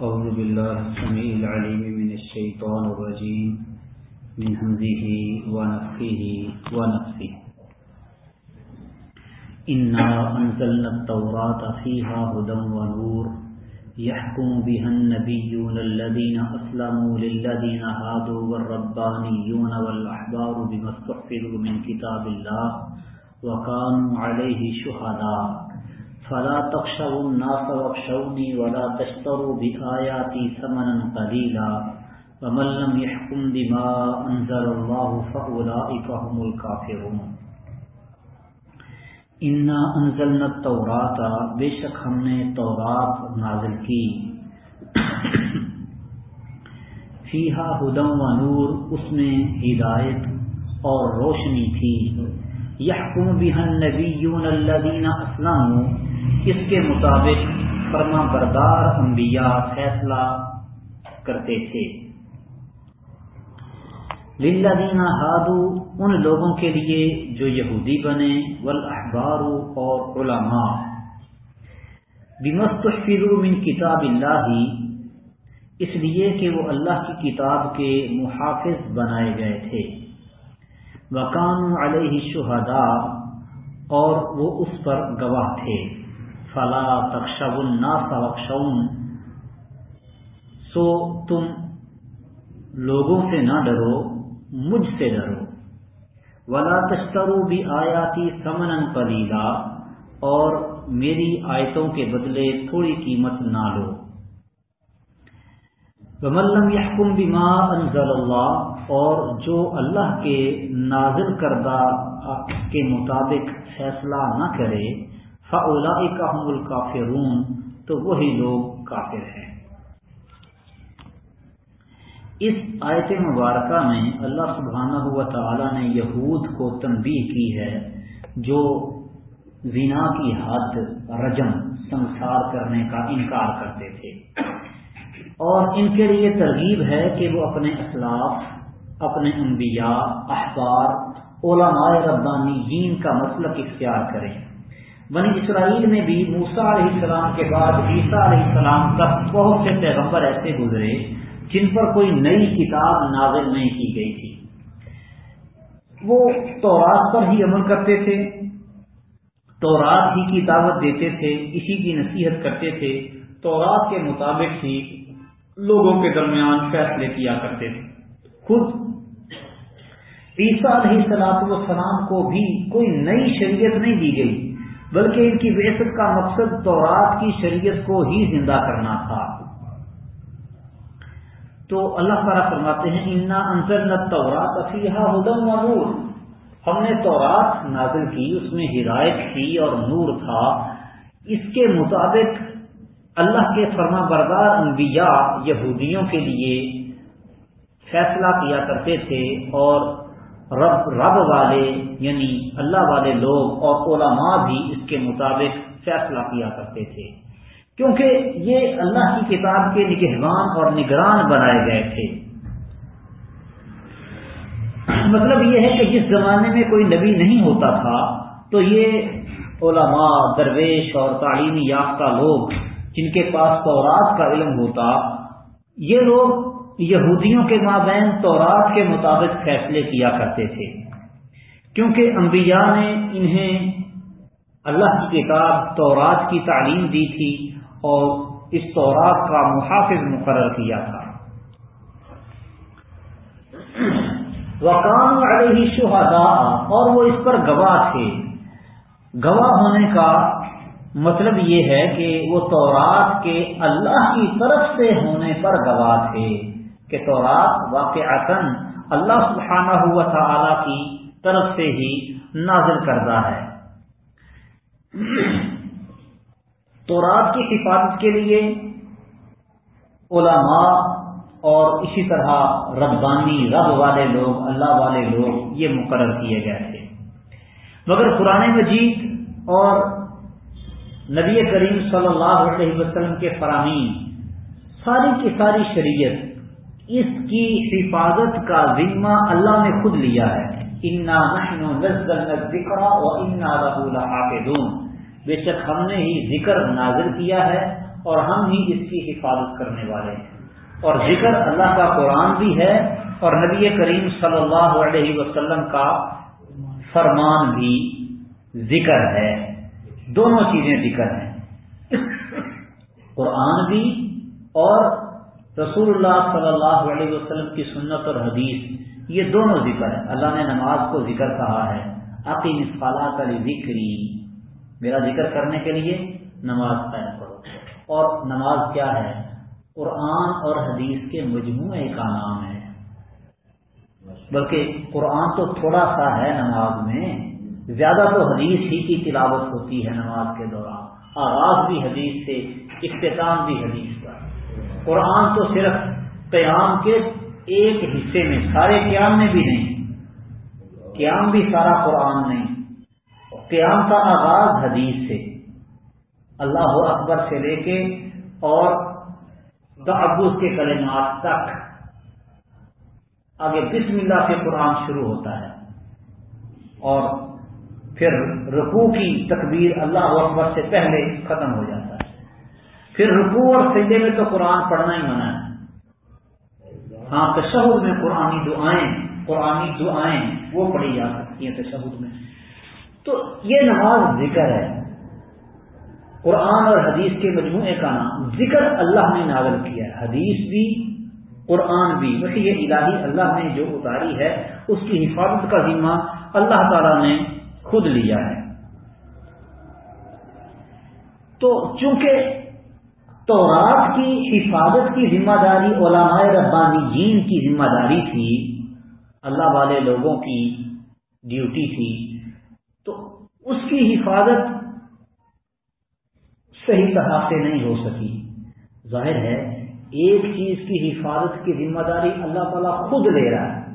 أعوذ بالله السميع العليم من الشيطان الرجيم. من همزه ونفخه ونفسه. إنا أنزلنا التوراة فيها هدى ونور. يحكم بها النبيون الذين أسلموا للذين هادوا والربانيون والأحبار بما استحفظوا من كتاب الله وكانوا عليه شهداء. فلا تخشوا الناس واخشوني ولا تشتروا بآياتي ثمنا قليلا ومن لم يحكم بما أنزل الله فأولئك هم الكافرون. انا انزلنا التوراۃ بے شک ہم نے تورات نازل کی۔ فیہا ہدم و نور، اس میں ہدایت اور روشنی تھی۔ یحکم بها النبیون الذین اسلموا اس کے مطابق فرما بردار انبیاء فیصلہ کرتے تھے۔ للذین ہادو ان لوگوں کے لیے جو یہودی بنے، والاحبار اور علماء۔ بمستحفظوا من کتاب اللہ، اس لیے کہ وہ اللہ کی کتاب کے محافظ بنائے گئے تھے۔ وکان علیہ شہداء اور وہ اس پر گواہ تھے۔ فلا تخشب الناس وخشون سو تم لوگوں سے نہ ڈرو، مجھ سے ڈرو۔ ولا تشترو بھی آیاتی سمن قلیلا اور میری آیتوں کے بدلے تھوڑی قیمت نہ لو۔ وملم یحکم بما انزل اللہ اور جو اللہ کے نازل کردہ کے مطابق فیصلہ نہ کرے فاولئک هم الکافرون، تو وہی لوگ کافر ہیں۔ اس آیت مبارکہ میں اللہ سبحانہ و تعالی نے یہود کو تنبیہ کی ہے، جو زنا کی حد، رجم، سنسار کرنے کا انکار کرتے تھے۔ اور ان کے لیے ترغیب ہے کہ وہ اپنے اسلاف اپنے انبیاء، احبار، علماء ربانیین کا مسلک اختیار کریں۔ بنی اسرائیل میں بھی موسا علیہ السلام کے بعد عیسیٰ علیہ السلام تک بہت سے پیغمبر ایسے گزرے جن پر کوئی نئی کتاب نازل نہیں کی گئی تھی۔ وہ تورات پر ہی عمل کرتے تھے، تورات ہی کی دعوت دیتے تھے، اسی کی نصیحت کرتے تھے۔ تورات کے مطابق ہی لوگوں کے درمیان فیصلے کیا کرتے تھے۔ خود عیسیٰ علیہ سلاط وسلام کو بھی کوئی نئی شریعت نہیں دی گئی۔ بلکہ ان کی ویست کا مقصد تورات کی شریعت کو ہی زندہ کرنا تھا۔ تو اللہ تعالیٰ فرماتے ہیں، انا انزل تورات افیحا ہدم و نور ہم نے تورات نازل کی، اس میں ہدایت تھی اور نور تھا۔ اس کے مطابق اللہ کے فرما بردار انبیاء یہودیوں کے لیے فیصلہ کیا کرتے تھے اور رب رب والے یعنی اللہ والے لوگ اور علماء بھی اس کے مطابق فیصلہ کیا کرتے تھے۔ کیونکہ یہ اللہ کی کتاب کے نگہبان اور نگران بنائے گئے تھے۔ مطلب یہ ہے کہ جس زمانے میں کوئی نبی نہیں ہوتا تھا، تو یہ علماء، درویش اور تعلیمی یافتہ لوگ جن کے پاس تورات کا علم ہوتا، یہ لوگ یہودیوں کے مابین تورات کے مطابق فیصلے کیا کرتے تھے۔ کیونکہ انبیاء نے انہیں اللہ کی کتاب تورات کی تعلیم دی تھی اور اس تورات کا محافظ مقرر کیا تھا۔ وکان علیہ شہدا اور وہ اس پر گواہ تھے۔ گواہ ہونے کا مطلب یہ ہے کہ وہ تورات کے اللہ کی طرف سے ہونے پر گواہ تھے۔ کہ تورات واقع اللہ سبحانہ ہوا تعالی کی طرف سے ہی نازل کردہ ہے۔ تورات کی حفاظت کے لیے علماء اور اسی طرح ربانی رب والے لوگ، اللہ والے لوگ یہ مقرر کیے گئے تھے۔ مگر قرآن مجید اور نبی کریم صلی اللہ علیہ وسلم کے فرامین ساری کی ساری شریعت اس کی حفاظت کا ذمہ اللہ نے خود لیا ہے۔ انا ذکر و انا رب الحافظون بے شک ہم نے ہی ذکر نازل کیا ہے اور ہم ہی اس کی حفاظت کرنے والے ہیں۔ اور ذکر اللہ کا قرآن بھی ہے اور نبی کریم صلی اللہ علیہ وسلم کا فرمان بھی ذکر ہے۔ دونوں چیزیں ذکر ہیں۔ قرآن بھی اور رسول اللہ صلی اللہ علیہ وسلم کی سنت اور حدیث، یہ دونوں ذکر ہے اللہ نے نماز کو ذکر کہا ہے۔ عقیم فلاح علی ذکری میرا ذکر کرنے کے لیے نماز قائم کرو۔ اور نماز کیا ہے؟ قرآن اور حدیث کے مجموعے کا نام ہے۔ بلکہ قرآن تو تھوڑا سا ہے نماز میں، زیادہ تو حدیث ہی کی تلاوت ہوتی ہے نماز کے دوران۔ آغاز بھی حدیث سے، اختتام بھی حدیث قرآن تو صرف قیام کے ایک حصے میں، سارے قیام میں بھی نہیں۔ قیام بھی سارا قرآن نہیں قیام کا آغاز حدیث سے۔ اللہ اکبر سے لے کے اور تعبز کے کلمات تک۔ آگے بسم اللہ سے قرآن شروع ہوتا ہے۔ اور پھر رکوع کی تکبیر اللہ اکبر سے پہلے ختم ہو جاتا ہے۔ پھر رکوع اور سجدے میں تو قرآن پڑھنا ہی منع ہے۔ ہاں تشہد میں قرآنی دعائیں قرآنی دعائیں، وہ پڑھی جا سکتی ہیں تشہد میں۔ تو یہ نماز ذکر ہے۔ قرآن اور حدیث کے مجموعے کا نام ذکر اللہ نے نازل کیا ہے۔ حدیث بھی، قرآن بھی۔ ویسے یہ الہی اللہ نے جو اتاری ہے، اس کی حفاظت کا ذمہ اللہ تعالی نے خود لیا ہے۔ تو چونکہ تورات کی حفاظت کی ذمہ داری علماء ربانی جین کی ذمہ داری تھی، اللہ والے لوگوں کی ڈیوٹی تھی۔ تو اس کی حفاظت صحیح طرح سے نہیں ہو سکی۔ ظاہر ہے، ایک چیز کی حفاظت کی ذمہ داری اللہ تعالیٰ خود لے رہا ہے۔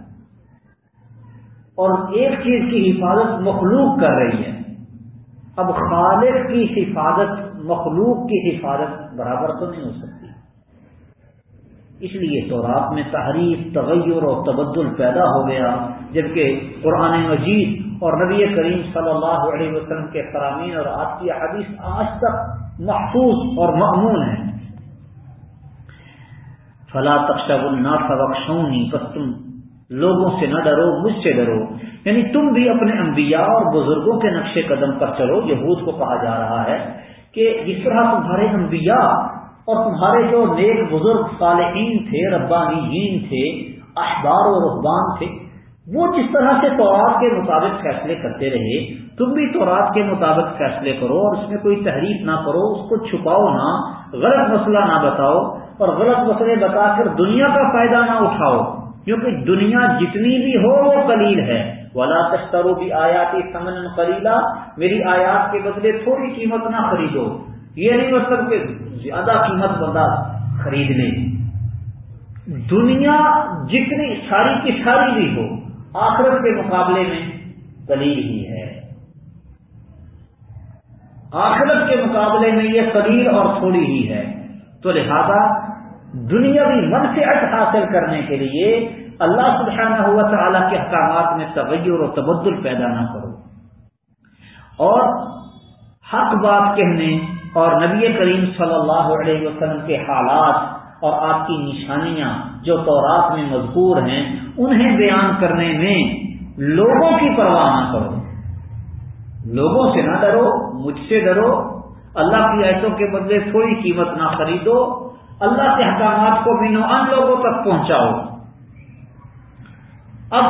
اور ایک چیز کی حفاظت مخلوق کر رہی ہے۔ اب خالق کی حفاظت، مخلوق کی حفاظت برابر تو نہیں ہو سکتی۔ اس لیے تو رات میں تحریف، تغیر اور تبدل پیدا ہو گیا، جبکہ قرآن مجید اور نبی کریم صلی اللہ علیہ وسلم کے فرامین اور آپ کی حدیث آج تک محفوظ اور معمول ہیں فلا تخشب الناس بخشونی بس تم لوگوں سے نہ ڈرو، مجھ سے ڈرو۔ یعنی تم بھی اپنے انبیاء اور بزرگوں کے نقش قدم پر چلو، یہود کو کہا جا رہا ہے۔ کہ جس طرح تمہارے انبیاء اور تمہارے جو نیک بزرگ صالحین تھے، ربانیین تھے، احبار و رحبان تھے، وہ جس طرح سے تورات کے مطابق فیصلے کرتے رہے، تم بھی تورات کے مطابق فیصلے کرو اور اس میں کوئی تحریف نہ کرو، اس کو چھپاؤ نہ، غلط مسئلہ نہ بتاؤ اور غلط مسئلے بتا کر دنیا کا فائدہ نہ اٹھاؤ، کیونکہ دنیا جتنی بھی ہو وہ قلیل ہے۔ ولا تشترو بھی آیاتی سمن قلیلہ میری آیات کے بدلے تھوڑی قیمت نہ خریدو۔ یہ نہیں مطلب کہ زیادہ قیمت بندہ خریدنے۔ دنیا جتنی ساری کی ساری بھی ہو، آخرت کے مقابلے میں قلیل ہی ہے۔ آخرت کے مقابلے میں یہ قلیل اور تھوڑی ہی ہے۔ تو لہذا دنیاوی منفعت حاصل کرنے کے لیے اللہ سبحانہ ہوا تعالیٰ کے احکامات میں تغیر و تبدل پیدا نہ کرو۔ اور حق بات کہنے اور نبی کریم صلی اللہ علیہ وسلم کے حالات اور آپ کی نشانیاں جو تورات میں مذکور ہیں، انہیں بیان کرنے میں لوگوں کی پرواہ نہ کرو۔ لوگوں سے نہ ڈرو، مجھ سے ڈرو۔ اللہ کی ایسوں کے بدلے تھوڑی قیمت نہ خریدو۔ اللہ کے حکامات کو بھی ان لوگوں تک پہنچاؤ۔ اب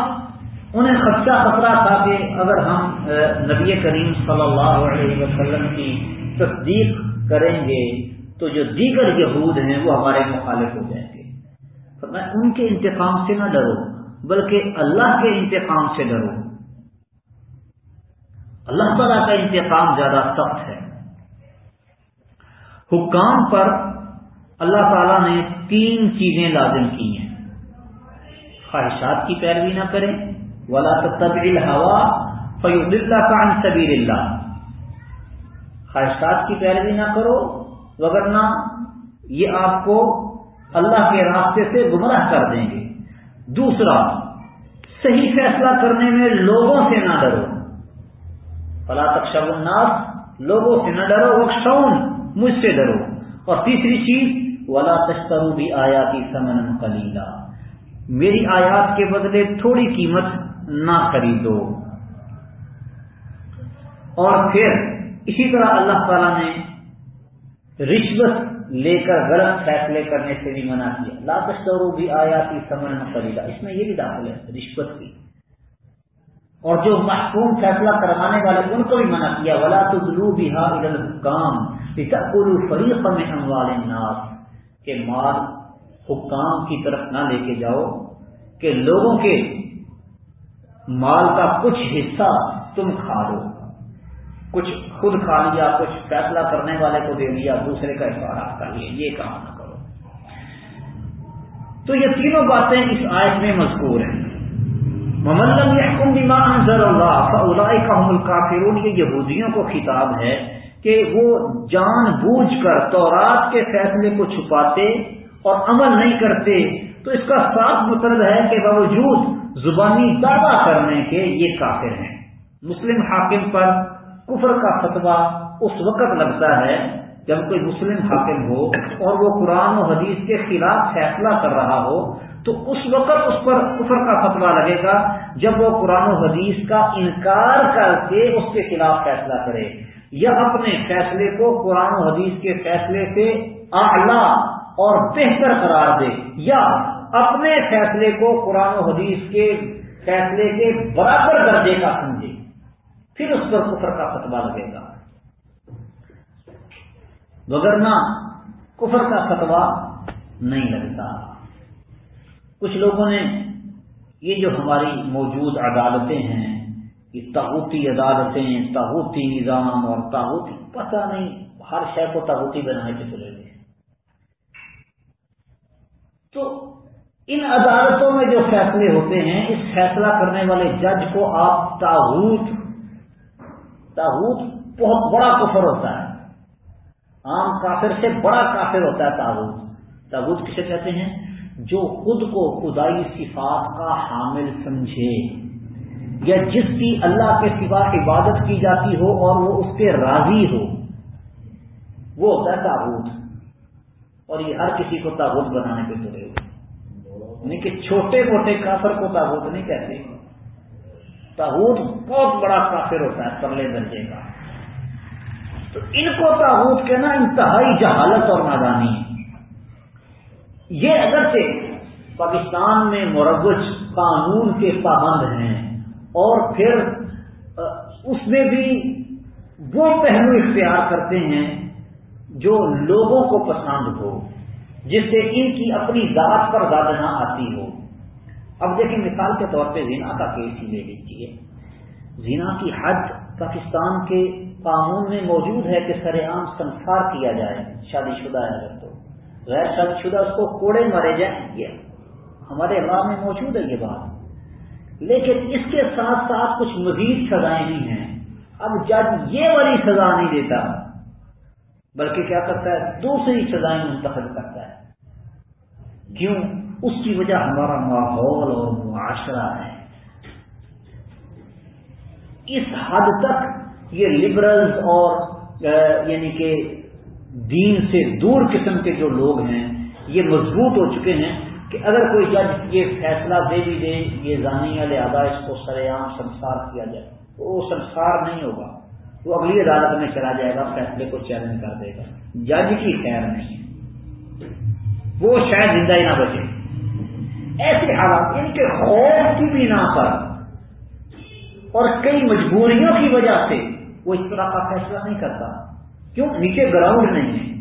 انہیں خدشہ خطرہ تھا کہ اگر ہم نبی کریم صلی اللہ علیہ وسلم کی تصدیق کریں گے تو جو دیگر یہود ہیں وہ ہمارے مخالف ہو جائیں گے۔ میں ان کے انتقام سے نہ ڈرو، بلکہ اللہ کے انتقام سے ڈرو۔ اللہ تعالیٰ کا انتقام زیادہ سخت ہے۔ حکام پر اللہ تعالیٰ نے تین چیزیں لازم کی ہیں۔ خواہشات کی پیروی نہ کریں۔ ولا تبل ہوا فیود اللہ کا سبیر اللہ خواہشات کی پیروی نہ کرو، وگرنہ یہ آپ کو اللہ کے راستے سے گمراہ کر دیں گے۔ دوسرا، صحیح فیصلہ کرنے میں لوگوں سے نہ ڈرو۔ فلا تک الناس، لوگوں سے نہ ڈرو وہ شون مجھ سے ڈرو۔ اور تیسری چیز، ولا تشترو بھی آیاتی سمن کلیلہ میری آیات کے بدلے تھوڑی قیمت نہ خریدو۔ اور پھر اسی طرح اللہ تعالی نے رشوت لے کر غلط فیصلے کرنے سے بھی منع کیا۔ لا تشترو بھی آیاتی سمن خریدا اس میں یہ بھی داخل ہے رشوت کی۔ اور جو محکوم فیصلہ کروانے والے ان کو بھی منع کیا۔ ولا تلو بہار کام فریق میں اموال الناس۔ کے مال حکام کی طرف نہ لے کے جاؤ کہ لوگوں کے مال کا کچھ حصہ تم کھا لو۔ کچھ خود کھا لیا، کچھ فیصلہ کرنے والے کو دے دیا، دوسرے کا اشارہ کر لیا۔ یہ کام نہ کرو۔ تو یہ تینوں باتیں اس آیت میں مذکور ہیں۔ محمد یحکم بما انزل اللہ فاولئک هم الکافرون یہ یہودیوں کو خطاب ہے کہ وہ جان بوجھ کر تورات کے فیصلے کو چھپاتے اور عمل نہیں کرتے، تو اس کا صاف مطلب ہے کہ باوجود زبانی دعویٰ کرنے کے یہ کافر ہیں۔ مسلم حاکم پر کفر کا فتویٰ اس وقت لگتا ہے جب کوئی مسلم حاکم ہو اور وہ قرآن و حدیث کے خلاف فیصلہ کر رہا ہو، تو اس وقت اس پر کفر کا فتوا لگے گا جب وہ قرآن و حدیث کا انکار کر کے اس کے خلاف فیصلہ کرے۔ یا اپنے فیصلے کو قرآن و حدیث کے فیصلے سے اعلی اور بہتر قرار دے یا اپنے فیصلے کو قرآن و حدیث کے فیصلے کے برابر درجے کا سمجھے، پھر اس پر کفر کا فتوا لگے گا۔ وگرنہ کفر کا فتوا نہیں لگتا۔ کچھ لوگوں نے یہ جو ہماری موجود عدالتیں ہیں، یہ تاغوتی عدالتیں تاغوتی نظام اور تاغوتی پتہ نہیں، ہر شہر کو تاغوتی بنانے کے چلے گئے تو ان عدالتوں میں جو فیصلے ہوتے ہیں، اس فیصلہ کرنے والے جج کو آپ تاغوت تاغوت بہت بڑا کفر ہوتا ہے۔ عام کافر سے بڑا کافر ہوتا ہے تاغوت۔ تاغوت کسے کہتے ہیں؟ جو خود کو خدائی صفات کا حامل سمجھے۔ یا جس کی اللہ کے سوا عبادت کی جاتی ہو اور وہ اس کے راضی ہو۔ وہ ہوتا ہے تابوت اور یہ ہر کسی کو تابوت بنانے پہ تلے ہوئے یعنی کہ چھوٹے موٹے کافر کو تابوت نہیں کہتے۔ تابوت بہت بڑا کافر ہوتا ہے، پرلے درجے کا۔ تو ان کو تابوت کہنا انتہائی جہالت اور نادانی ہے۔ یہ اگرچہ پاکستان میں مروج قانون کے پابند ہیں، اور پھر اس میں بھی وہ پہلو اختیار کرتے ہیں جو لوگوں کو پسند ہو، جس سے ان کی اپنی ذات پر زیادہ نہ آتی ہو۔ اب دیکھیں، مثال کے طور پہ زینا کا کیس ہی لے لیجیے زینا کی حد پاکستان کے قانون میں موجود ہے کہ سر عام سنسار کیا جائے، شادی شدہ ہے اگر تو۔ غیر شادی شدہ اس کو کوڑے مارے جائیں گے۔ ہمارے اللہ میں موجود ہے یہ بات۔ لیکن اس کے ساتھ ساتھ کچھ مزید سزائیں بھی ہیں۔ اب جج یہ والی سزا نہیں دیتا۔ بلکہ کیا کرتا ہے؟ دوسری سزائیں منتخب کرتا ہے۔ کیوں؟ اس کی وجہ ہمارا ماحول اور معاشرہ ہے۔ اس حد تک یہ لبرلز اور یعنی کہ دین سے دور قسم کے جو لوگ ہیں، یہ مضبوط ہو چکے ہیں کہ اگر کوئی جج یہ فیصلہ دے بھی دے، یہ زانی والے اس کو سر عام سنسار کیا جائے۔ تو وہ سنسار نہیں ہوگا۔ وہ اگلی عدالت میں چلا جائے گا، فیصلے کو چیلنج کر دے گا۔ جج کی خیر نہیں۔ وہ شاید زندہ ہی نہ بچے۔ ایسے حالات یعنی ان کے خوف کی بنا پر اور کئی مجبوریوں کی وجہ سے وہ اس طرح کا فیصلہ نہیں کرتا۔ کیوں؟ نیچے گراؤنڈ نہیں ہے۔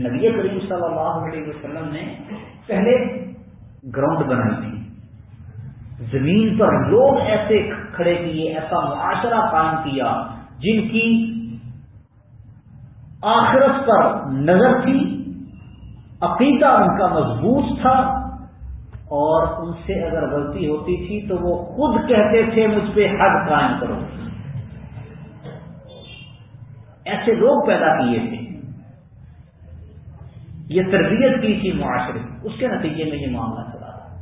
نبی کریم صلی اللہ علیہ وسلم نے پہلے گراؤنڈ بنائی تھی۔ زمین پر لوگ ایسے کھڑے کیے، ایسا معاشرہ قائم کیا۔ جن کی آخرت پر نظر تھی، عقیدہ ان کا مضبوط تھا، اور ان سے اگر غلطی ہوتی تھی تو وہ خود کہتے تھے، مجھ پہ حد قائم کرو. ایسے لوگ پیدا کیے تھے۔ یہ تربیت کی تھی معاشرے۔ اس کے نتیجے میں یہ معاملہ چلا۔ تھا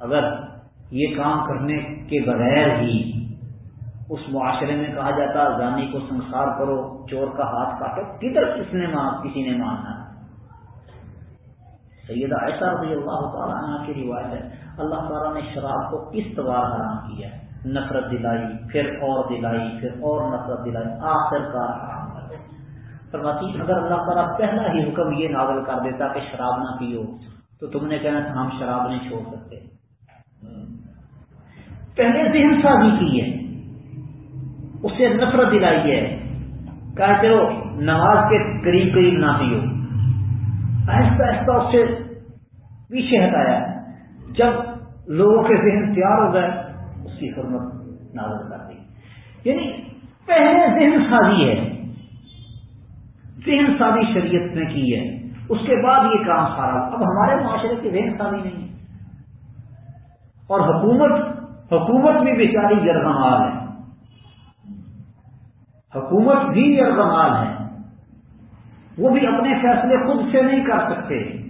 اگر یہ کام کرنے کے بغیر ہی اس معاشرے میں کہا جاتا زانی کو سنسار کرو، چور کا ہاتھ کاٹو، کدھر کس نے مان کسی نے ماننا سیدہ ایسا رضی اللہ تعالیٰ عنہ کی روایت ہے، اللہ تعالیٰ نے شراب کو کس طوار حرام کیا ہے، نفرت دلائی، پھر اور دلائی، پھر اور نفرت دلائی، آخر کار حرام کر فرماتی، اگر اللہ تعالیٰ پہلا ہی حکم یہ نازل کر دیتا کہ شراب نہ پیو، تو تم نے کہنا تھا ہم شراب نہیں چھوڑ سکتے۔ پہلے ذہن سازی کی ہے۔ اسے نفرت دلائی ہے۔ کہا چلو، نماز کے قریب قریب نہ پیو آہستہ آہستہ اس سے پیچھے ہٹایا۔ جب لوگوں کے ذہن تیار ہو گئے، اس کی حرمت نازل کر دی۔ یعنی پہلے ذہن سازی ہے۔ ذہن سازی شریعت نے کی ہے۔ اس کے بعد یہ کام سارا۔ اب ہمارے معاشرے کی ذہن سازی نہیں۔ ہے اور حکومت حکومت بھی بیچاری یرغمال ہے۔ حکومت بھی یرغمال ہے، وہ بھی اپنے فیصلے خود سے نہیں کر سکتے۔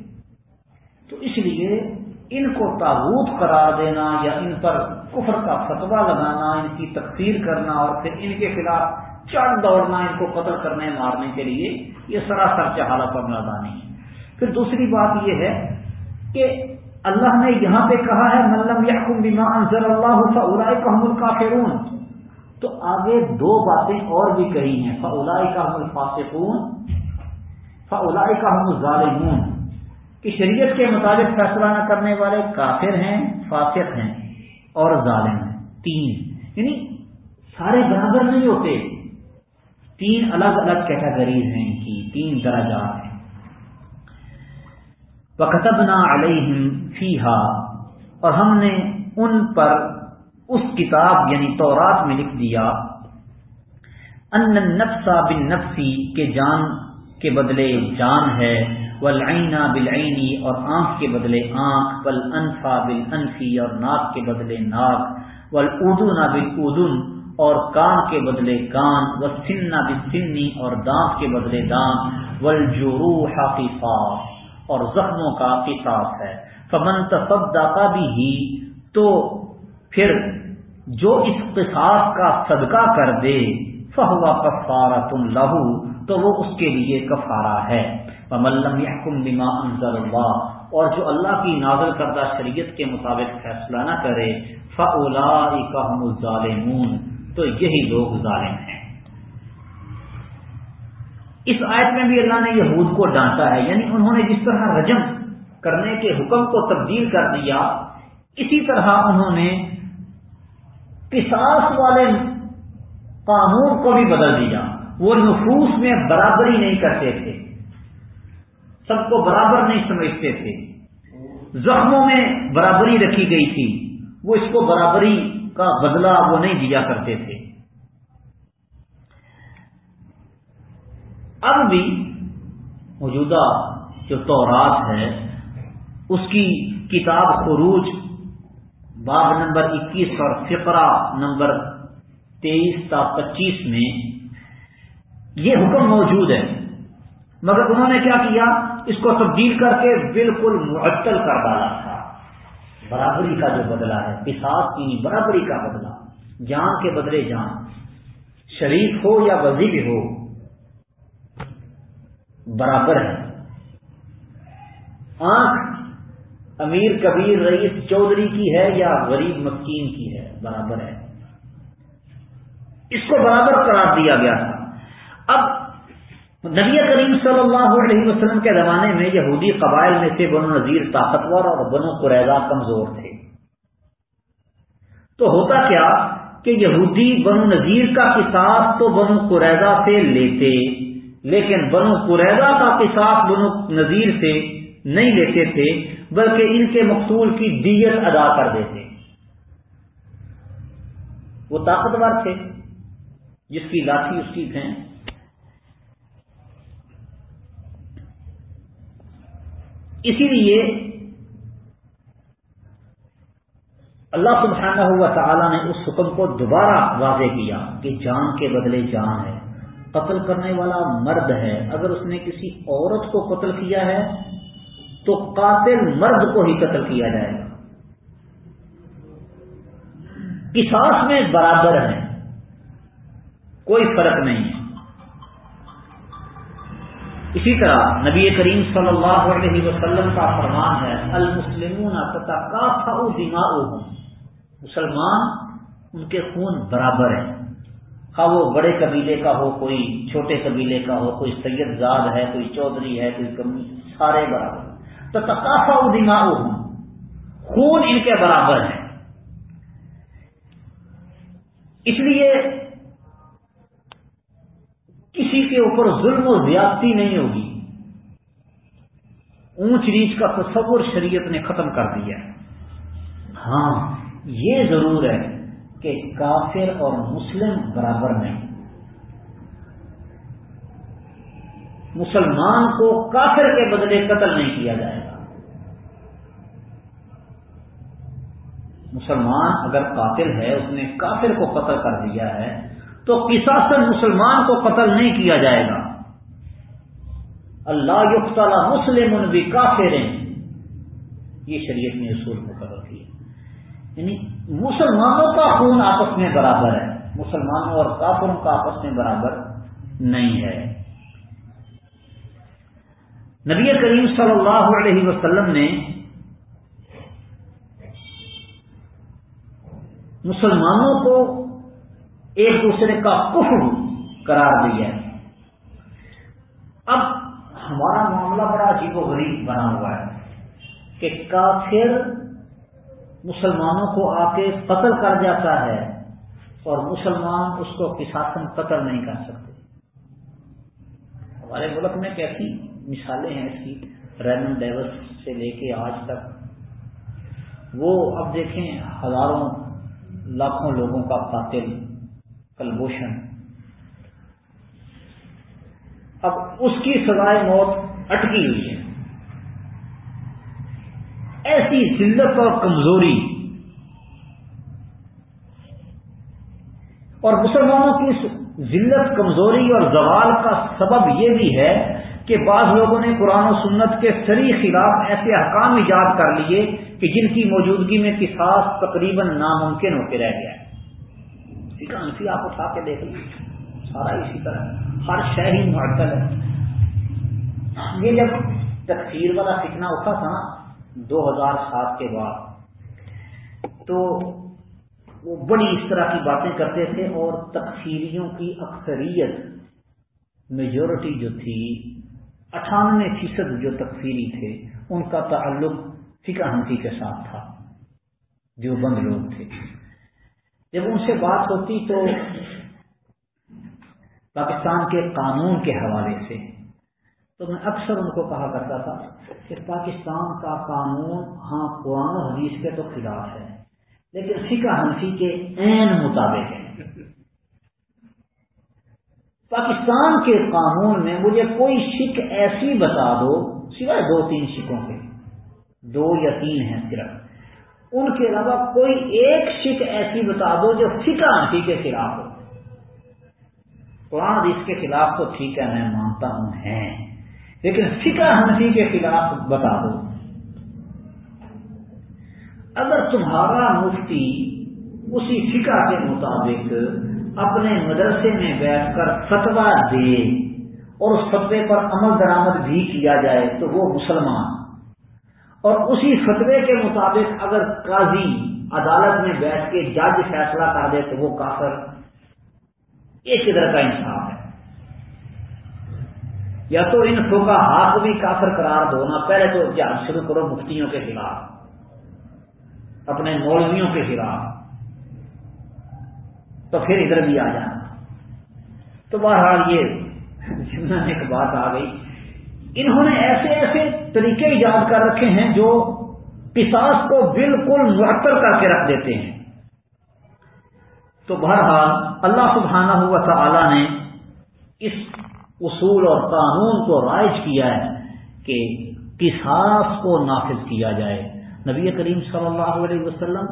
تو اس لیے ان کو تابوت قرار دینا یا ان پر کفر کا فتوا لگانا، ان کی تقسیر کرنا اور پھر ان کے خلاف چڑھ دوڑنا، ان کو قتل کرنے، مارنے کے لیے یہ سراسر چہالہ پر لگانی ہے۔ پھر دوسری بات یہ ہے کہ اللہ نے یہاں پہ کہا ہے ملم یحکم بما انزل اللہ فلائی کا الکافرون تو آگے دو باتیں اور بھی کہی ہیں فلائی کا الفاصفون فلائی کا ظالمون کہ شریعت کے مطابق فیصلہ نہ کرنے والے کافر ہیں، فاسق ہیں اور ظالم ہیں۔ تین یعنی سارے برابر نہیں ہوتے۔ تین الگ الگ کیٹیگریز ہیں ان کی، تین درجات ہیں۔ وقتبنا علیہم فیہا اور ہم نے ان پر اس کتاب یعنی تورات میں لکھ دیا ان نفسا بن نفسی کے جان کے بدلے جان ہے ولعینہ بالعینی اور آنکھ کے بدلے آنکھ ول انفا بل انفی اور ناک کے بدلے ناک ول اردن بل اور کان کے بدلے کان و سننا بل اور دانت کے بدلے دانت ول جورو اور زخموں کا قصاص ہے۔ فمن تصدق بھی ہی تو پھر جو اس قصاص کا صدقہ کر دے، فہوا کفارہ تم لہو، تو وہ اس کے لیے کفارہ ہے۔ ملم یحکم بما انزل اللہ اور جو اللہ کی نازل کردہ شریعت کے مطابق فیصلہ نہ کرے فلا الظالمون، تو یہی لوگ ظالم ہیں۔ اس آیت میں بھی اللہ نے یہود کو ڈانٹا ہے یعنی انہوں نے جس طرح رجم کرنے کے حکم کو تبدیل کر دیا، اسی طرح انہوں نے قصاص والے قانون کو بھی بدل دیا۔ وہ نفوس میں برابری نہیں کرتے تھے۔ سب کو برابر نہیں سمجھتے تھے۔ زخموں میں برابری رکھی گئی تھی۔ وہ اس کو برابری کا بدلہ وہ نہیں دیا کرتے تھے۔ اب بھی موجودہ جو تورات ہے، اس کی کتاب خروج باب نمبر اکیس اور فقرہ نمبر تیئیس تا پچیس میں یہ حکم موجود ہے۔ مگر انہوں نے کیا کیا؟ اس کو تبدیل کر کے بالکل معطل کر ڈالا تھا۔ برابری کا جو بدلہ ہے پساس کی برابری کا بدلہ۔ جان کے بدلے جان۔ شریف ہو یا وزیر ہو، برابر ہے۔ آنکھ امیر کبیر رئیس چودھری کی ہے یا غریب مسکین کی ہے؟ برابر ہے۔ اس کو برابر قرار دیا گیا تھا۔ اب نبی کریم صلی اللہ علیہ وسلم کے زمانے میں یہودی قبائل میں سے بنو نذیر طاقتور اور بنو قریضہ کمزور تھے۔ تو ہوتا کیا کہ یہودی بنو نذیر کا قصاص تو بنو قریضہ سے لیتے، لیکن بنو قریضہ کا قصاص بنو نذیر سے نہیں لیتے تھے۔ بلکہ ان کے مقصول کی دیت ادا کر دیتے وہ طاقتور تھے، جس کی لاٹھی اس کی تھیں اسی لیے اللہ سبحانہ ہوا تعالیٰ نے اس حکم کو دوبارہ واضح کیا کہ جان کے بدلے جان ہے۔ قتل کرنے والا مرد ہے۔ اگر اس نے کسی عورت کو قتل کیا ہے تو قاتل مرد کو ہی قتل کیا جائے گا۔ کساس میں برابر ہے، کوئی فرق نہیں۔ ہے اسی طرح نبی کریم صلی اللہ علیہ وسلم کا فرمان ہے، المسلمون مسلمان ان کے خون برابر ہے ہاں وہ بڑے قبیلے کا ہو، کوئی چھوٹے قبیلے کا ہو، کوئی سید زاد ہے، کوئی چودھری ہے، کوئی کمی، سارے برابر۔ تو تقافا خون ان کے برابر ہے۔ اس لیے کسی کے اوپر ظلم و زیادتی نہیں ہوگی۔ اونچ نیچ کا تصور شریعت نے ختم کر دیا ہاں یہ ضرور ہے کہ کافر اور مسلم برابر نہیں۔ مسلمان کو کافر کے بدلے قتل نہیں کیا جائے گا۔ مسلمان اگر قاتل ہے، اس نے کافر کو قتل کر دیا ہے، تو کساسن مسلمان کو قتل نہیں کیا جائے گا۔ اللہ یقلا مسلم ان بھی کافر ہیں یہ شریعت نے اصول مقرر کیا۔ یعنی مسلمانوں کا خون آپس میں برابر ہے، مسلمانوں اور کافروں کا آپس میں برابر نہیں ہے۔ نبی کریم صلی اللہ علیہ وسلم نے مسلمانوں کو ایک دوسرے کا کفر قرار دیا ہے۔ اب ہمارا معاملہ بڑا عجیب و غریب بنا ہوا ہے کہ کافر مسلمانوں کو آ کے قتل کر جاتا ہے اور مسلمان اس کو کساسن قتل نہیں کر سکتے۔ ہمارے ملک میں کیسی مثالیں ہیں اس کی ریمن ڈیوس سے لے کے آج تک۔ وہ اب دیکھیں ہزاروں، لاکھوں لوگوں کا قاتل، کلبوشن۔ اب اس کی سزائے موت اٹکی ہوئی ہے۔ ایسی ذلت اور کمزوری۔ اور مسلمانوں کی اس ذلت، کمزوری اور زوال کا سبب یہ بھی ہے کہ بعض لوگوں نے قرآن و سنت کے سری خلاف ایسے حکام ایجاد کر لیے کہ جن کی موجودگی میں کساس تقریباً ناممکن ہو کے رہ گیا انسی آپ اٹھا کے دیکھ لیجیے سارا اسی طرح۔ ہر شہر ہی معطل ہے۔ یہ جب تقسیر والا سیکھنا اٹھا تھا نا دو ہزار سات کے بعد، تو وہ بڑی اس طرح کی باتیں کرتے تھے اور تقسیریوں کی اکثریت میجورٹی جو تھی اٹھانوے فیصد جو تقسیری تھے، ان کا تعلق فکا ہنسی کے ساتھ تھا جو بند لوگ تھے۔ جب ان سے بات ہوتی تو پاکستان کے قانون کے حوالے سے تو میں اکثر ان کو کہا کرتا تھا کہ پاکستان کا قانون ہاں قرآن و حدیث کے تو خلاف ہے، لیکن فکا ہنسی کے عین مطابق ہے۔ پاکستان کے قانون میں مجھے کوئی شک ایسی بتا دو، سوائے دو تین شکوں کے۔ دو یا تین ہیں صرف۔ ان کے علاوہ کوئی ایک شک ایسی بتا دو جو فکا ہنسی کے خلاف ہو۔ قرآن حدیث کے خلاف تو ٹھیک ہے، میں مانتا ہوں، ہیں۔ لیکن فکا ہنسی کے خلاف بتا دو۔ اگر تمہارا مفتی اسی فکا کے مطابق اپنے مدرسے میں بیٹھ کر فتوا دے اور اس فتوے پر عمل درآمد بھی کیا جائے تو وہ مسلمان۔ اور اسی فتوے کے مطابق اگر قاضی عدالت میں بیٹھ کے جج فیصلہ کر دے تو وہ کافر۔ ایک ادھر کا انصاف ہے۔ یا تو ان سو کا ہاتھ بھی کافر قرار دو نا، پہلے تو جہاز شروع کرو مفتیوں کے خلاف، اپنے مولویوں کے خلاف۔ تو پھر ادھر بھی آ جانا۔ تو بہرحال یہ ایک بات آ گئی۔ انہوں نے ایسے ایسے طریقے ایجاد کر رکھے ہیں جو پساس کو بالکل معطر کر کے رکھ دیتے ہیں۔ تو بہرحال اللہ سبحانہ ہوا تعالی نے اس اصول اور قانون کو رائج کیا ہے کہ کساس کو نافذ کیا جائے۔ نبی کریم صلی اللہ علیہ وسلم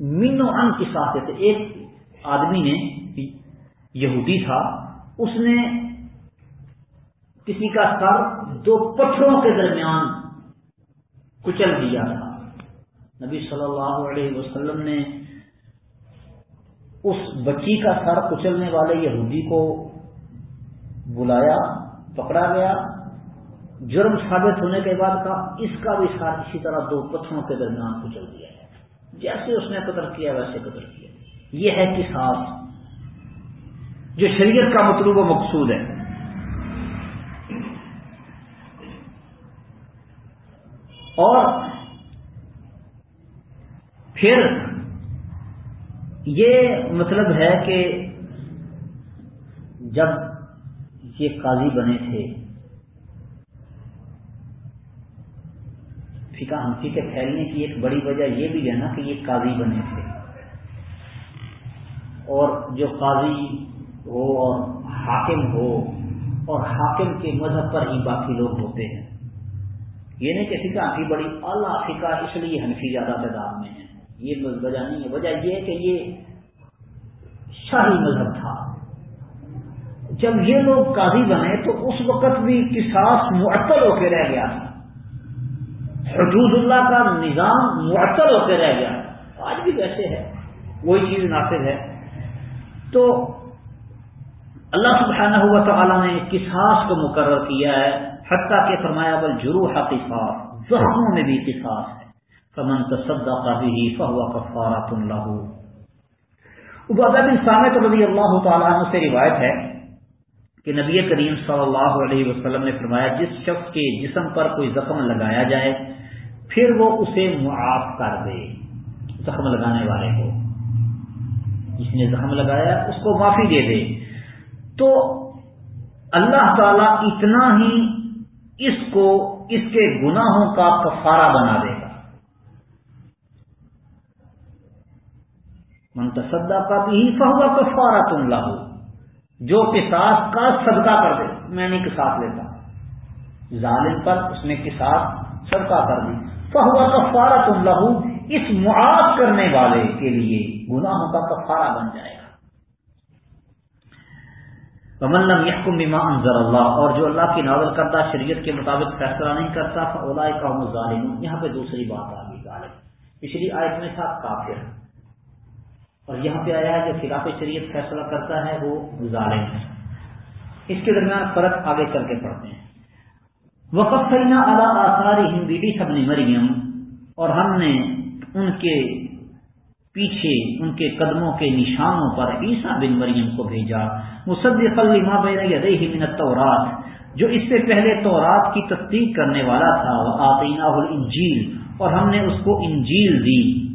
مینو ان کساس ایک آدمی نے یہودی تھا، اس نے کسی کا سر دو پتھروں کے درمیان کچل دیا تھا۔ نبی صلی اللہ علیہ وسلم نے اس بچی کا سر کچلنے والے یہودی کو بلایا، پکڑا گیا۔ جرم ثابت ہونے کے بعد کہا، اس کا بھی ساتھ اسی طرح دو پتھروں کے درمیان کچل دیا ہے۔ جیسے اس نے قتل کیا، ویسے قتل کیا۔ یہ ہے کساس جو شریعت کا مطلوب و مقصود ہے۔ اور پھر یہ مطلب ہے کہ جب یہ قاضی بنے تھے فکا ہنسی کے پھیلنے کی ایک بڑی وجہ یہ بھی ہے نا کہ یہ قاضی بنے تھے۔ اور جو قاضی ہو اور حاکم ہو اور حاکم کے مذہب پر ہی باقی لوگ ہوتے ہیں۔ یہ نہیں کہ فکا ہنسی بڑی اعلیٰ فکا اس لیے ہنسی زیادہ تعداد میں ہے یہ وجہ نہیں ہے۔ وجہ یہ ہے کہ یہ شاہی مذہب تھا۔ جب یہ لوگ قاضی بنے تو اس وقت بھی کساس معطل ہو کے رہ گیا۔ تھا حدود اللہ کا نظام معطل ہو کے رہ گیا۔ آج بھی ویسے ہے۔ وہی چیز ناصر ہے۔ تو اللہ سبحانہ ہوا تعالیٰ نے کساس کو مقرر کیا ہے، حتیٰ کہ فرمایا، بل جروح قصاص، زخموں میں بھی کساس ہے۔ فمن تصدق به فهو كفاره له۔ عبادہ بن سامت رضی اللہ تعالیٰ عنہ سے روایت ہے کہ نبی کریم صلی اللہ علیہ وسلم نے فرمایا، جس شخص کے جسم پر کوئی زخم لگایا جائے، پھر وہ اسے معاف کر دے، زخم لگانے والے کو۔ جس نے زخم لگایا، اس کو معافی دے دے۔ تو اللہ تعالی اتنا ہی اس کو، اس کے گناہوں کا کفارہ بنا دے گا۔ منتصدہ کا بھی فہوا کفارہ تم لاہو جو کساس کا صدقہ کر دے۔ میں نہیں کساس لیتا۔ ظالم پر اس نے کساس صدقہ کر دی۔ فہوا کفارہ تم لہو اس معاف کرنے والے کے لیے گناہوں کا کفارہ بن جائے گا۔ لم یحکم بما انزل اللہ، اور جو اللہ کی نازل کردہ شریعت کے مطابق فیصلہ نہیں کرتا اولا کا ظالم یہاں پہ دوسری بات آ گئی غالب پچھلی آیت میں تھا کافر۔ اور یہاں پہ آیا ہے جو خلاف شریعت فیصلہ کرتا ہے، وہ ظالم ہے۔ اس کے درمیان فرق آگے چل کے پڑھتے ہیں۔ وقف فینا اعلیٰ آثار ہندی سب نے مریم اور ہم نے ان کے پیچھے، ان کے قدموں کے نشانوں پر عیسیٰ بن مریم کو بھیجا۔ مصدق لما بین یدیہ من التورات، جو اس سے پہلے تورات کی تصدیق کرنے والا تھا۔ وہ آتینہ الانجیل اور ہم نے اس کو انجیل دی۔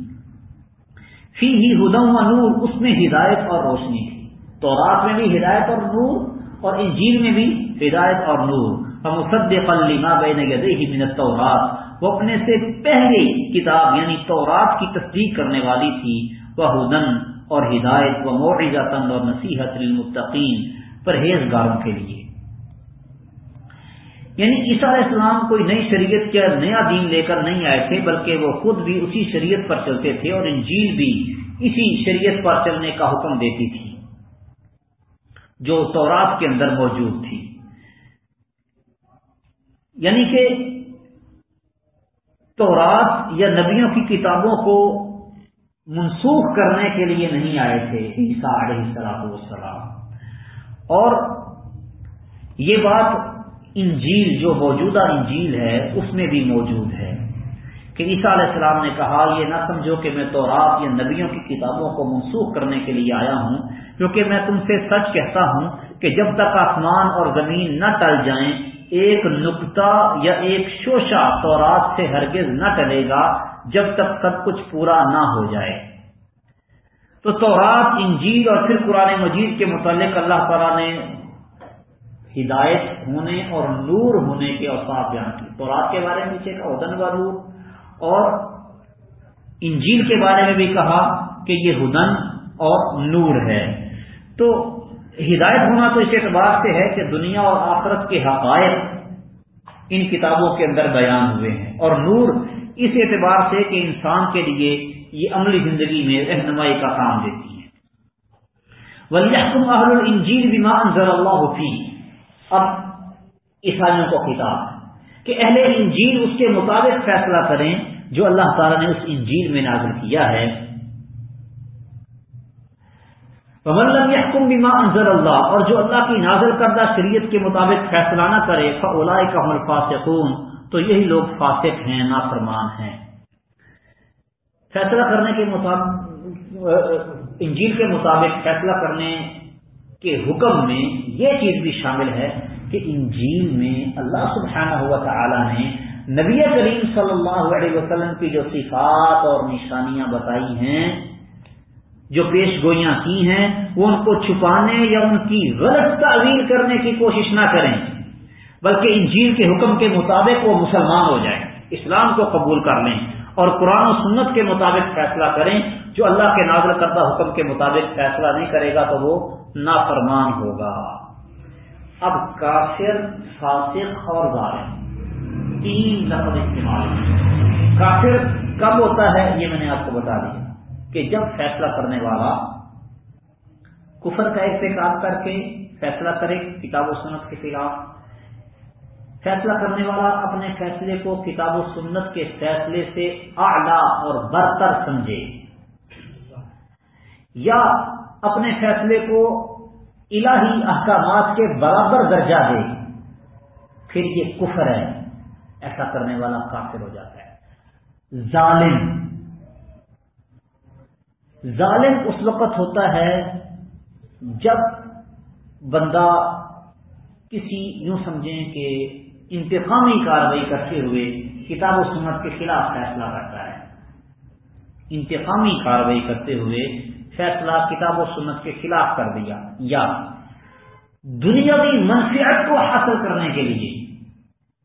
فی ہی ہدم و نور، اس میں ہدایت اور روشنی۔ تھی تو رات میں بھی ہدایت اور نور، اور انجیل میں بھی ہدایت اور نور۔ ہم صدق لینا بین ہی منت رات وہ اپنے سے پہلے کتاب یعنی تورات کی تصدیق کرنے والی تھی، وہ ہدن اور ہدایت و موعظتن اور نصیحت للمتقین، پرہیزگاروں کے لیے۔ یعنی عیسیٰ علیہ السلام کوئی نئی شریعت کا نیا دین لے کر نہیں آئے تھے، بلکہ وہ خود بھی اسی شریعت پر چلتے تھے اور انجیل بھی اسی شریعت پر چلنے کا حکم دیتی تھی، جو تورات کے اندر موجود تھی۔ یعنی کہ تورات یا نبیوں کی کتابوں کو منسوخ کرنے کے لیے نہیں آئے تھے، عیسیٰ علیہ السلام اور یہ بات انجیل، جو موجودہ انجیل ہے، اس میں بھی موجود ہے کہ عیسیٰ علیہ السلام نے کہا، یہ نہ سمجھو کہ میں تورات یا نبیوں کی کتابوں کو منسوخ کرنے کے لیے آیا ہوں، کیونکہ میں تم سے سچ کہتا ہوں کہ جب تک آسمان اور زمین نہ ٹل جائیں ایک نقطہ یا ایک شوشا تو رات سے ہرگز نہ ٹلے گا جب تک سب کچھ پورا نہ ہو جائے۔ تو تورات، انجیل اور پھر قرآن مجید کے متعلق اللہ تعالیٰ نے ہدایت ہونے اور نور ہونے کے اوساف بیان کی تو رات کے بارے میں نیچے کا ہدن و نور اور انجیل کے بارے میں بھی کہا کہ یہ ہدن اور نور ہے۔ تو ہدایت ہونا تو اس اعتبار سے ہے کہ دنیا اور آخرت کے حقائق ان کتابوں کے اندر بیان ہوئے ہیں اور نور اس اعتبار سے کہ انسان کے لیے یہ عملی زندگی میں رہنمائی کا کام دیتی ہے۔ ولیحکم اہل الانجیل بما انزل اللہ فی اب عیسائیوں کو خطاب ہے کہ اہل انجیل اس کے مطابق فیصلہ کریں جو اللہ تعالیٰ نے اس انجیل میں نازل کیا ہے۔ پملم یحکم بیما انضر اللہ، اور جو اللہ کی نازل کردہ شریعت کے مطابق فیصلہ نہ کرے فلا کا تو یہی لوگ فاسق ہیں، نافرمان ہیں۔ فیصلہ کرنے کے مطابق، انجیل کے مطابق فیصلہ کرنے کے حکم میں یہ چیز بھی شامل ہے کہ انجیل میں اللہ سبحانہ ہوا تعالی نے نبی کریم صلی اللہ علیہ وسلم کی جو صفات اور نشانیاں بتائی ہیں جو پیش گوئیاں کی ہیں، وہ ان کو چھپانے یا ان کی غلط تعویل کرنے کی کوشش نہ کریں، بلکہ انجیل کے حکم کے مطابق وہ مسلمان ہو جائیں، اسلام کو قبول کر لیں اور قرآن و سنت کے مطابق فیصلہ کریں۔ جو اللہ کے نازل کردہ حکم کے مطابق فیصلہ نہیں کرے گا تو وہ نافرمان ہوگا۔ اب کافر، فاسق اور ظالم، تین لفظ استعمال۔ کافر کب ہوتا ہے یہ میں نے آپ کو بتا دیا۔ کہ جب فیصلہ کرنے والا کفر کا احتکاب کر کے فیصلہ کرے کتاب و سنت کے خلاف، فیصلہ کرنے والا اپنے فیصلے کو کتاب و سنت کے فیصلے سے اعلی اور برتر سمجھے یا اپنے فیصلے کو الہی احکامات کے برابر درجہ دے، پھر یہ کفر ہے، ایسا کرنے والا کافر ہو جاتا ہے، ظالم ظالم اس وقت ہوتا ہے جب بندہ کسی یوں سمجھیں کہ انتقامی کاروائی کرتے ہوئے کتاب و سنت کے خلاف فیصلہ کرتا ہے۔ انتقامی کاروائی کرتے ہوئے فیصلہ کتاب و سنت کے خلاف کر دیا۔ یا دنیاوی منفیت کو حاصل کرنے کے لیے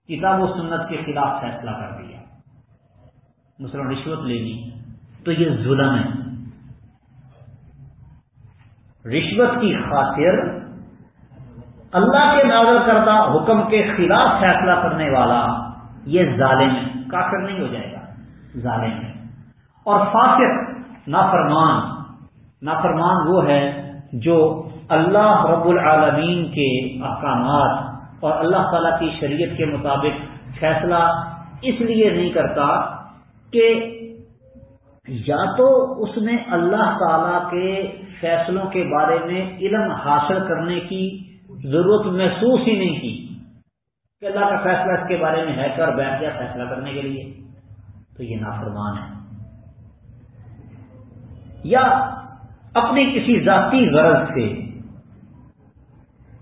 کتاب و سنت کے خلاف فیصلہ کر دیا۔ مسلم رشوت لے لی تو یہ ظلم ہے۔ رشوت کی خاطر اللہ کے نازل کردہ حکم کے خلاف فیصلہ کرنے والا یہ ظالم ہے۔ کافر نہیں ہو جائے گا۔ ظالم ہے۔ اور فاسق، نافرمان۔ نافرمان وہ ہے جو اللہ رب العالمین کے احکامات اور اللہ تعالی کی شریعت کے مطابق فیصلہ اس لیے نہیں کرتا کہ یا تو اس نے اللہ تعالی کے فیصلوں کے بارے میں علم حاصل کرنے کی ضرورت محسوس ہی نہیں کی کہ اللہ کا فیصلہ اس کے بارے میں ہے کر بیٹھ گیا فیصلہ کرنے کے لیے۔ تو یہ نافرمان ہے۔ یا اپنی کسی ذاتی غرض سے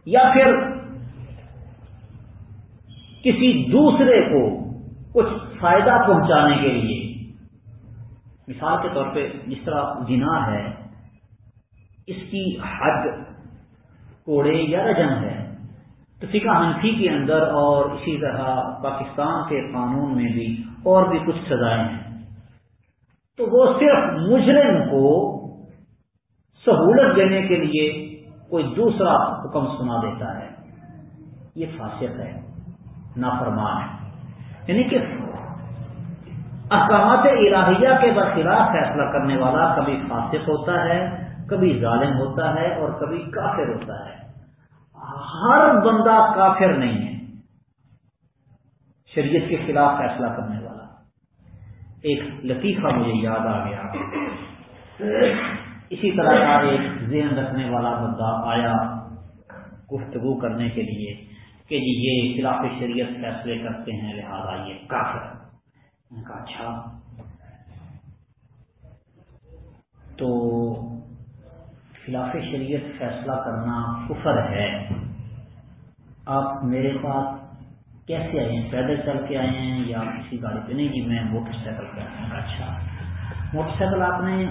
یا پھر کسی دوسرے کو کچھ فائدہ پہنچانے کے لیے۔ مثال کے طور پہ جس طرح جنا ہے اس کی حد، کوڑے یا رجم ہے۔ تو فقہ حنفی کے اندر اور اسی طرح پاکستان کے قانون میں بھی اور بھی کچھ سزائیں ہیں۔ تو وہ صرف مجرم کو سہولت دینے کے لیے کوئی دوسرا حکم سنا دیتا ہے۔ یہ خاصیت ہے، نافرمان ہے۔ یعنی کہ احکامات الہیہ کے برخلاف فیصلہ کرنے والا کبھی فاسق ہوتا ہے کبھی ظالم ہوتا ہے اور کبھی کافر ہوتا ہے۔ ہر بندہ کافر نہیں ہے۔ شریعت کے خلاف فیصلہ کرنے والا۔ ایک لطیفہ مجھے یاد آ گیا۔ اسی طرح کا ایک ذہن رکھنے والا بندہ آیا گفتگو کرنے کے لیے کہ جی یہ خلاف شریعت فیصلے کرتے ہیں، لہٰذا یہ کافر۔ ان کا اچھا۔ تو خلاف شریعت فیصلہ کرنا کفر ہے۔ آپ میرے پاس کیسے آئے ہیں؟ پیدل چل کے آئے ہیں یا کسی گاڑی پہ؟ نہیں جی میں موٹر سائیکل پہ آیا اچھا۔ موٹر سائیکل آپ نے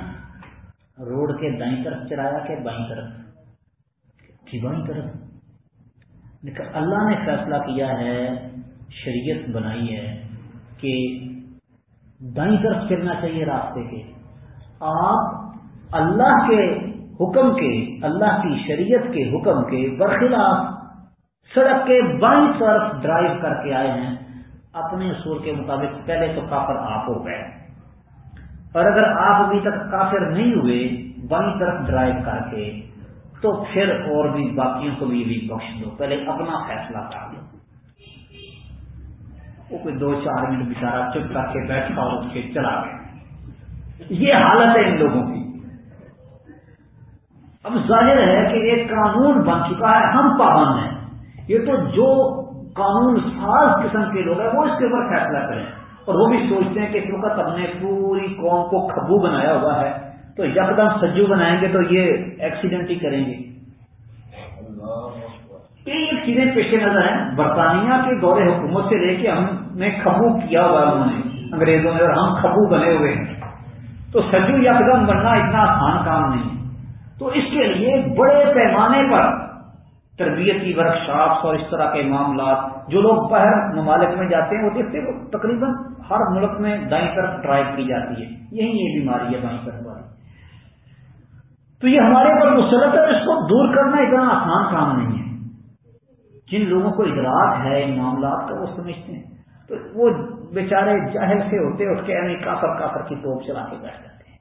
روڈ کے دائیں طرف چلایا کہ بائیں طرف؟ جی بائیں طرف۔ اللہ نے فیصلہ کیا ہے، شریعت بنائی ہے کہ دائیں طرف چلنا چاہیے راستے کے۔ آپ اللہ کے حکم کے، اللہ کی شریعت کے حکم کے برخلاف سڑک کے بائیں طرف ڈرائیو کر کے آئے ہیں۔ اپنے اصول کے مطابق پہلے تو کافر آپ ہو گئے۔ اور اگر آپ ابھی تک کافر نہیں ہوئے، بائیں طرف ڈرائیو کر کے، تو پھر اور بھی باقیوں کو بھی بھی بخش دو۔ پہلے اپنا فیصلہ کر دو وہ کوئی دو چار منٹ بچارا چپ کر کے بیٹھا اور اٹھ کے چلا گیا۔ یہ حالت ہے ان لوگوں کی۔ اب ظاہر ہے کہ ایک قانون بن چکا ہے، ہم پابند ہیں۔ یہ تو جو قانون ساز قسم کے لوگ ہیں، وہ اس کے اوپر فیصلہ کریں۔ اور وہ بھی سوچتے ہیں کہ اس وقت ہم نے پوری قوم کو کھبو بنایا ہوا ہے۔ تو یکدم سجو بنائیں گے تو یہ ایکسیڈنٹ ہی کریں گے۔ ایک چیزیں پیش نظر ہیں۔ برطانیہ کے دور حکومت سے لے کے ہم نے کھبو کیا ہوا انہوں نے انگریزوں نے اور ہم کھبو بنے ہوئے ہیں۔ تو سجو یکدم بننا اتنا آسان کام نہیں۔ تو اس کے لیے بڑے پیمانے پر تربیتی ورک شاپس اور اس طرح کے معاملات جو لوگ باہر ممالک میں جاتے ہیں وہ دیکھتے وہ تقریباً ہر ملک میں دائیں طرف ڈرائیو کی جاتی ہے۔ یہی یہ بیماری ہے بائیں طرف والی تو یہ ہمارے اوپر مسلط ہے اس کو دور کرنا اتنا آسان کام نہیں ہے۔ جن لوگوں کو ادراک ہے ان معاملات کا وہ سمجھتے ہیں۔ تو وہ بیچارے جاہل سے ہوتے اٹھ کے یعنی کافر کافر کی توپ چلا کے بیٹھ جاتے ہیں۔